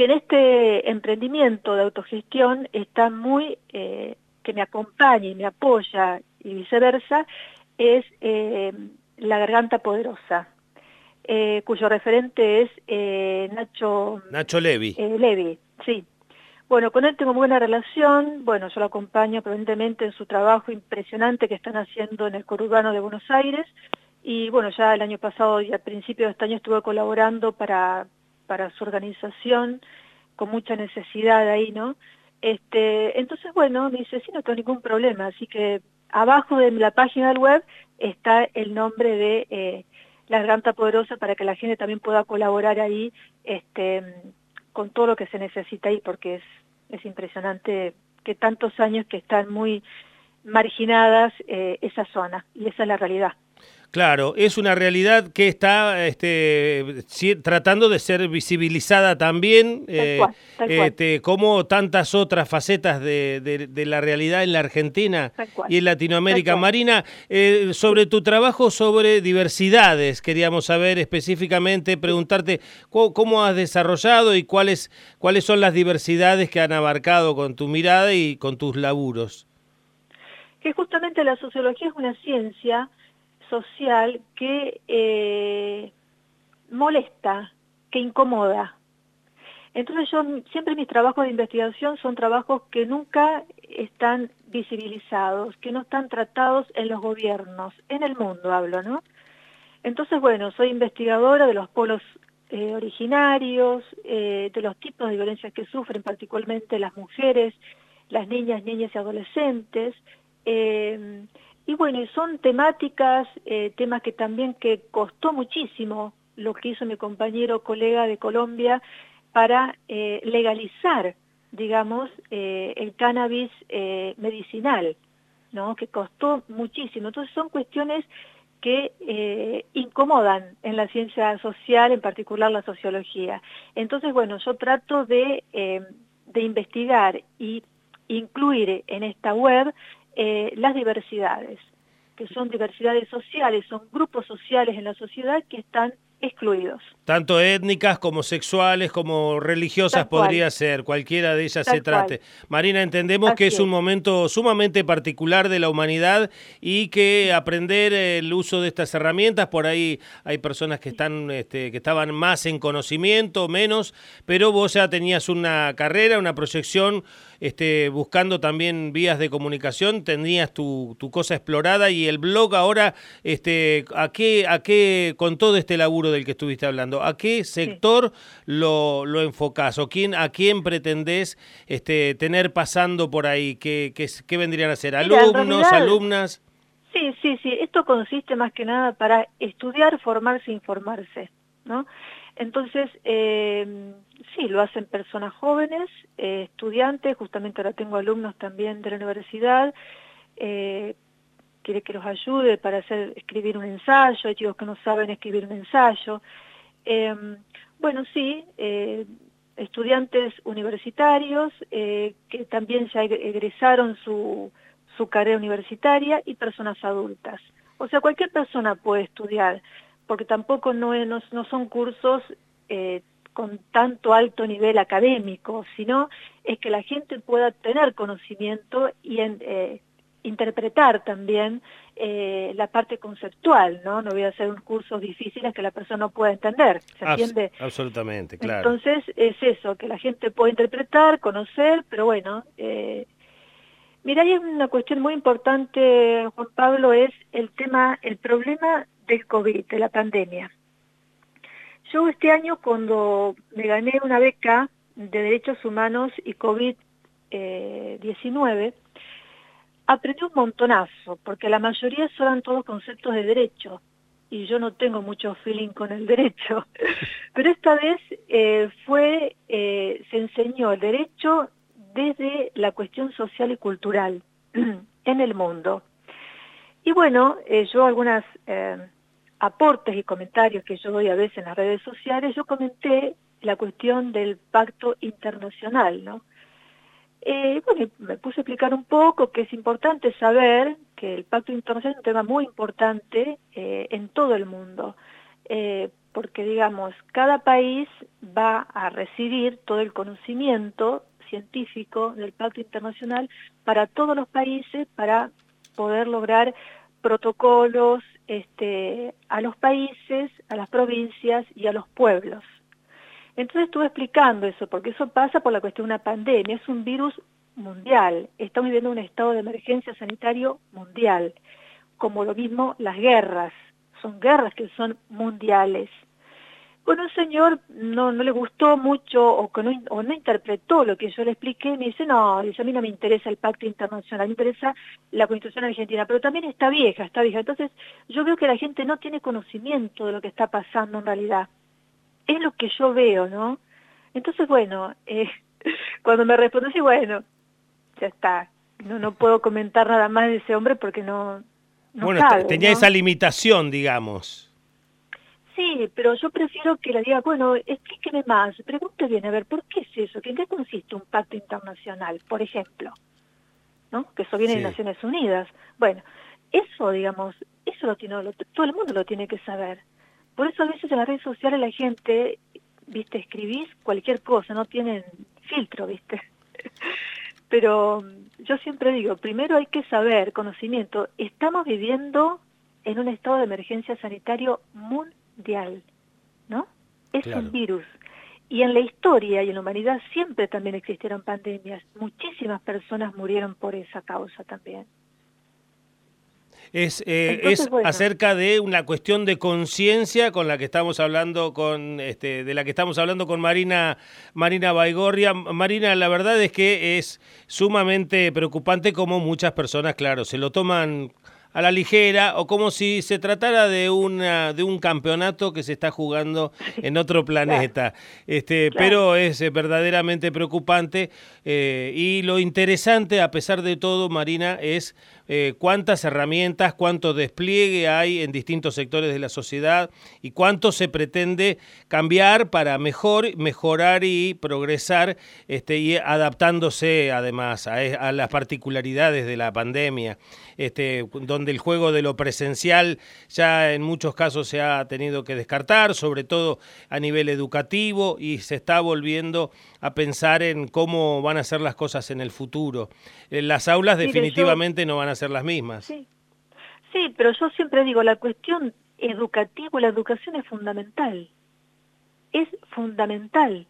que en este emprendimiento de autogestión está muy, eh, que me acompaña y me apoya y viceversa, es eh, La Garganta Poderosa, eh, cuyo referente es Nacho... Nacho Levi. Levi, sí. Bueno, con él tengo buena relación, bueno, yo lo acompaño permanentemente en su trabajo impresionante que están haciendo en el conurbano de Buenos Aires, y bueno, ya el año pasado y al principio de este año estuve colaborando para, para su organización, con mucha necesidad ahí, ¿no? Este, entonces, bueno, dice, sí, no tengo ningún problema, así que abajo de la página del web está el nombre de eh, La Garganta Poderosa para que la gente también pueda colaborar ahí este, con todo lo que se necesita ahí, porque es, es impresionante que tantos años que están muy marginadas eh, esa zona, y esa es la realidad. Claro, es una realidad que está este, tratando de ser visibilizada también, eh, este, como tantas otras facetas de, la realidad en la Argentina y en Latinoamérica. Marina, eh, sobre tu trabajo sobre diversidades, queríamos saber específicamente, preguntarte cómo, has desarrollado y cuáles, cuáles son las diversidades que han abarcado con tu mirada y con tus laburos. Que justamente la sociología es una ciencia social que eh, molesta, que incomoda. Entonces yo siempre mis trabajos de investigación son trabajos que nunca están visibilizados, que no están tratados en los gobiernos, en el mundo hablo, ¿no? Entonces, bueno, soy investigadora de los polos eh, originarios, eh, de los tipos de violencia que sufren particularmente las mujeres, las niñas, niñas y adolescentes, y bueno, son temáticas, eh, temas que también que costó muchísimo lo que hizo mi compañero colega de Colombia para eh, legalizar, digamos, eh, el cannabis medicinal, ¿no? que costó muchísimo. Entonces son cuestiones que incomodan en la ciencia social, en particular la sociología. Entonces, bueno, yo trato de, de investigar y incluir en esta web eh, las diversidades, que son diversidades sociales, son grupos sociales en la sociedad que están excluidos. Tanto étnicas como sexuales como religiosas podría ser, cualquiera de ellas se trate. Marina, entendemos que es, un momento sumamente particular de la humanidad y que aprender el uso de estas herramientas, por ahí hay personas que están este, que estaban más en conocimiento, menos, pero vos ya tenías una carrera, una proyección este, buscando también vías de comunicación, tenías tu, tu cosa explorada y el blog ahora, este, ¿a qué, a qué, con todo este laburo del que estuviste hablando, ¿a qué sector lo, lo enfocás o quién, a quién pretendés este, tener pasando por ahí? ¿Qué, qué, vendrían a ser? ¿Alumnos, alumnas? Sí, sí, sí. Esto consiste más que nada para estudiar, formarse, informarse, ¿no? Entonces, eh, sí, lo hacen personas jóvenes, eh, estudiantes, justamente ahora tengo alumnos también de la universidad, eh, quiere que los ayude para hacer escribir un ensayo, hay chicos que no saben escribir un ensayo. Em, bueno, sí, eh, estudiantes universitarios eh, que también ya egresaron su, su carrera universitaria y personas adultas. O sea, cualquier persona puede estudiar, porque tampoco no, no, no son cursos eh, con tanto alto nivel académico, sino es que la gente pueda tener conocimiento y en, interpretar también eh, la parte conceptual, ¿no? No voy a hacer un cursos difíciles que la persona no pueda entender, ¿se entiende? absolutamente, claro. Entonces es eso, que la gente puede interpretar, conocer, pero bueno, eh, mira, hay una cuestión muy importante, Juan Pablo, es el tema, el problema del COVID, de la pandemia. Yo este año cuando me gané una beca de Derechos Humanos y COVID-19, eh, aprendí un montonazo, porque la mayoría son todos conceptos de derecho, y yo no tengo mucho feeling con el derecho. Pero esta vez eh, fue, eh, se enseñó el derecho desde la cuestión social y cultural en el mundo. Y bueno, eh, yo algunas aportes y comentarios que yo doy a veces en las redes sociales, yo comenté la cuestión del pacto internacional, ¿no? Eh, bueno, me puse a explicar un poco que es importante saber que el Pacto Internacional es un tema muy importante eh, en todo el mundo. eh, porque digamos, cada país va a recibir todo el conocimiento científico del Pacto Internacional para todos los países para poder lograr protocolos este, a los países, a las provincias y a los pueblos. Entonces estuve explicando eso, porque eso pasa por la cuestión de una pandemia, es un virus mundial, estamos viviendo un estado de emergencia sanitario mundial, como lo mismo las guerras, son guerras que son mundiales. Bueno, un señor no, le gustó mucho o, que no, o no interpretó lo que yo le expliqué, me dice, no, dice, a mí no me interesa el pacto internacional, me interesa la constitución argentina, pero también está vieja, está vieja. Entonces, yo veo que la gente no tiene conocimiento de lo que está pasando en realidad es lo que yo veo, ¿no? Entonces, bueno, eh, cuando me respondió, sí, bueno, ya está, no, no puedo comentar nada más de ese hombre porque no... bueno, tenía esa limitación, digamos. Sí, pero yo prefiero que le diga, bueno, explíqueme más, pregunte bien, a ver, ¿por qué es eso? ¿En qué consiste un pacto internacional, por ejemplo? ¿No? Que eso viene de Naciones Unidas. Bueno, eso, digamos, eso lo tiene, todo el mundo lo tiene que saber. Por eso a veces en las redes sociales la gente, viste, escribís cualquier cosa, no tienen filtro, viste. Pero yo siempre digo, primero hay que saber, conocimiento, estamos viviendo en un estado de emergencia sanitario mundial, ¿no? Es un virus. Y en la historia y en la humanidad siempre también existieron pandemias. Muchísimas personas murieron por esa causa también es, eh, es acerca de una cuestión de conciencia con la que estamos hablando con este, de la que estamos hablando con Marina Marina Baigorria. Marina, la verdad es que es sumamente preocupante como muchas personas, claro, se lo toman a la ligera o como si se tratara de una de un campeonato que se está jugando en otro planeta. Este, pero es eh, verdaderamente preocupante eh, y lo interesante a pesar de todo, Marina, es eh, cuántas herramientas, cuánto despliegue hay en distintos sectores de la sociedad y cuánto se pretende cambiar para mejor, mejorar y progresar este, y adaptándose además a, a las particularidades de la pandemia, este, donde el juego de lo presencial ya en muchos casos se ha tenido que descartar, sobre todo a nivel educativo y se está volviendo a pensar en cómo van a ser las cosas en el futuro. Eh, las aulas definitivamente no van a ser las mismas. Sí. sí, pero yo siempre digo, la cuestión educativa, la educación es fundamental. Es fundamental.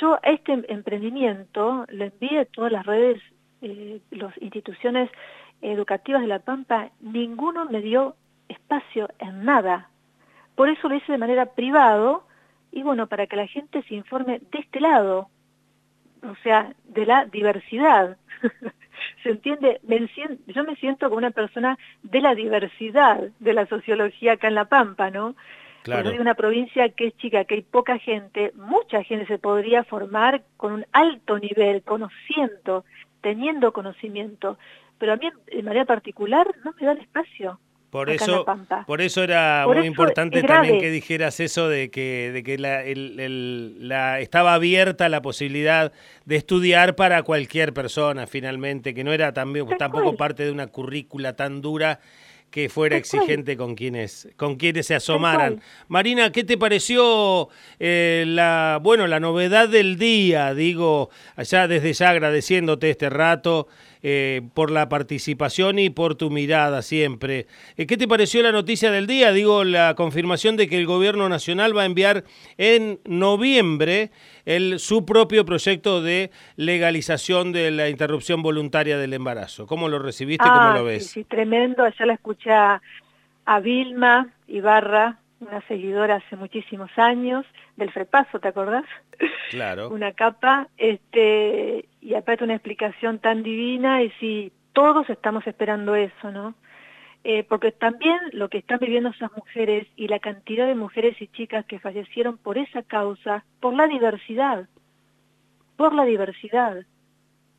Yo a este emprendimiento le envié a todas las redes, eh, las instituciones educativas de La Pampa, ninguno me dio espacio en nada. Por eso lo hice de manera privado y bueno, para que la gente se informe de este lado, o sea, de la diversidad. ¿Se entiende? yo me siento como una persona de la diversidad de la sociología acá en La Pampa, ¿no? Claro. Cuando una provincia que es chica, que hay poca gente, mucha gente se podría formar con un alto nivel, conociendo, teniendo conocimiento, pero a mí de manera particular no me da el espacio. Por eso, por eso era muy importante también que dijeras eso de que, de que la, la, estaba abierta la posibilidad de estudiar para cualquier persona finalmente, que no era también, tampoco parte de una currícula tan dura que fuera exigente con quienes, con quienes se asomaran. Marina, ¿qué te pareció eh, la, bueno, la novedad del día? Digo, allá desde ya agradeciéndote este rato. Eh, por la participación y por tu mirada siempre. Eh, ¿Qué te pareció la noticia del día? Digo, la confirmación de que el gobierno nacional va a enviar en noviembre el, su propio proyecto de legalización de la interrupción voluntaria del embarazo. ¿Cómo lo recibiste? ¿Cómo ah, lo ves? Sí, tremendo. Ayer la escuché a, a Vilma Ibarra, una seguidora hace muchísimos años, del Frepaso, ¿te acordás? Claro. una capa, este, y aparte una explicación tan divina, y sí, todos estamos esperando eso, ¿no? Eh, porque también lo que están viviendo esas mujeres y la cantidad de mujeres y chicas que fallecieron por esa causa, por la diversidad, por la diversidad.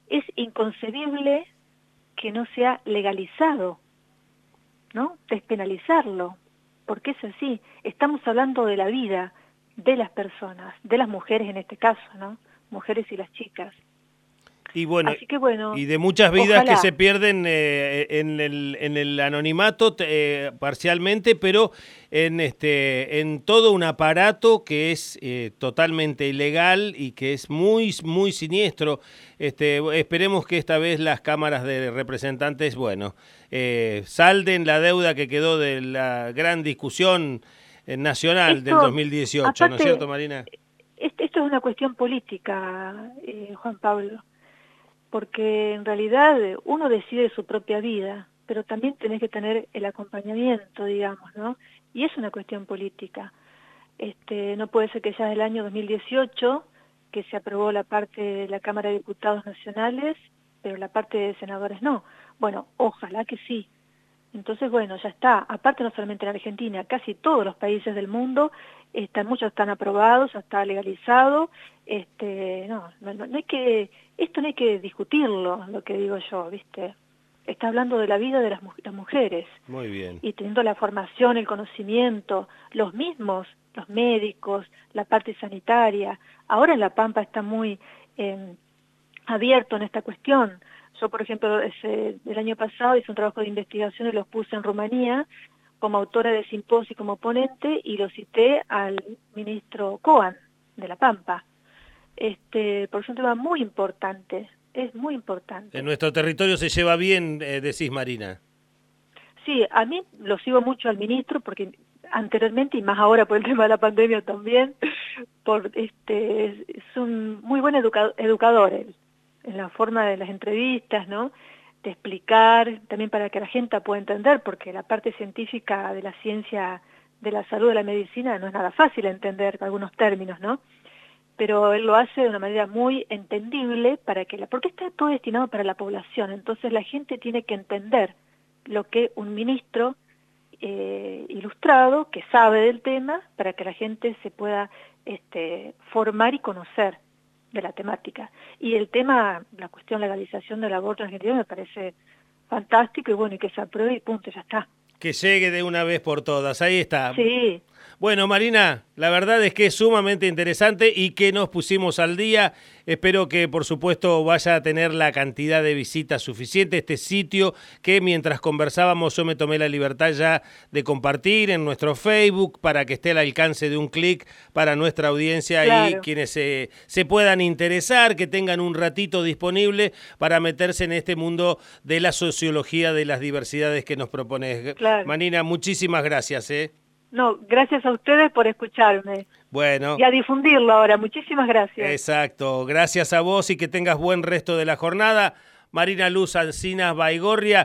Es inconcebible que no sea legalizado, ¿no? Despenalizarlo porque es así, estamos hablando de la vida de las personas, de las mujeres en este caso, ¿no? Mujeres y las chicas. Y bueno, y de muchas vidas que se pierden eh, en, el, en, el, anonimato eh, parcialmente, pero en este en todo un aparato que es eh, totalmente ilegal y que es muy muy siniestro. Este, esperemos que esta vez las cámaras de representantes, bueno, salden la deuda que quedó de la gran discusión nacional del 2018, ¿no es cierto, Marina? Esto es una cuestión política, Juan Pablo porque en realidad uno decide su propia vida, pero también tenés que tener el acompañamiento, digamos, ¿no? Y es una cuestión política. Este, no puede ser que ya el año 2018, que se aprobó la parte de la Cámara de Diputados Nacionales, pero la parte de senadores no. Bueno, ojalá que sí. Entonces, bueno, ya está. Aparte, no solamente en Argentina, casi todos los países del mundo, están, muchos están aprobados, ya está legalizado. Este, no, no, no hay que esto no hay que discutirlo, lo que digo yo, ¿viste? Está hablando de la vida de las, mujeres. Muy bien. Y teniendo la formación, el conocimiento, los mismos, los médicos, la parte sanitaria. Ahora en La Pampa está muy em, abierto en esta cuestión. Yo, por ejemplo, ese, el año pasado hice un trabajo de investigación y los puse en Rumanía como autora de simposio y como ponente y lo cité al ministro Coan de La Pampa este, porque es un tema muy importante, es muy importante. En nuestro territorio se lleva bien, eh, decís Marina. Sí, a mí lo sigo mucho al ministro porque anteriormente y más ahora por el tema de la pandemia también, por este es un muy buen educador él, en la forma de las entrevistas, ¿no? De explicar, también para que la gente pueda entender, porque la parte científica de la ciencia de la salud, de la medicina, no es nada fácil entender algunos términos, ¿no? pero él lo hace de una manera muy entendible para que la, porque está todo destinado para la población, entonces la gente tiene que entender lo que un ministro eh, ilustrado que sabe del tema para que la gente se pueda este, formar y conocer de la temática. Y el tema, la cuestión legalización del aborto en Argentina me parece fantástico y bueno, y que se apruebe y punto, ya está. Que llegue de una vez por todas, ahí está. Sí, bueno, Marina, la verdad es que es sumamente interesante y que nos pusimos al día. Espero que, por supuesto, vaya a tener la cantidad de visitas suficiente este sitio que mientras conversábamos yo me tomé la libertad ya de compartir en nuestro Facebook para que esté al alcance de un clic para nuestra audiencia y quienes se, se puedan interesar, que tengan un ratito disponible para meterse en este mundo de la sociología de las diversidades que nos propone. Marina, muchísimas gracias. ¿eh? No, gracias a ustedes por escucharme. Bueno. Y a difundirlo ahora. Muchísimas gracias. Exacto. Gracias a vos y que tengas buen resto de la jornada. Marina Luz Alcinas Baigorria.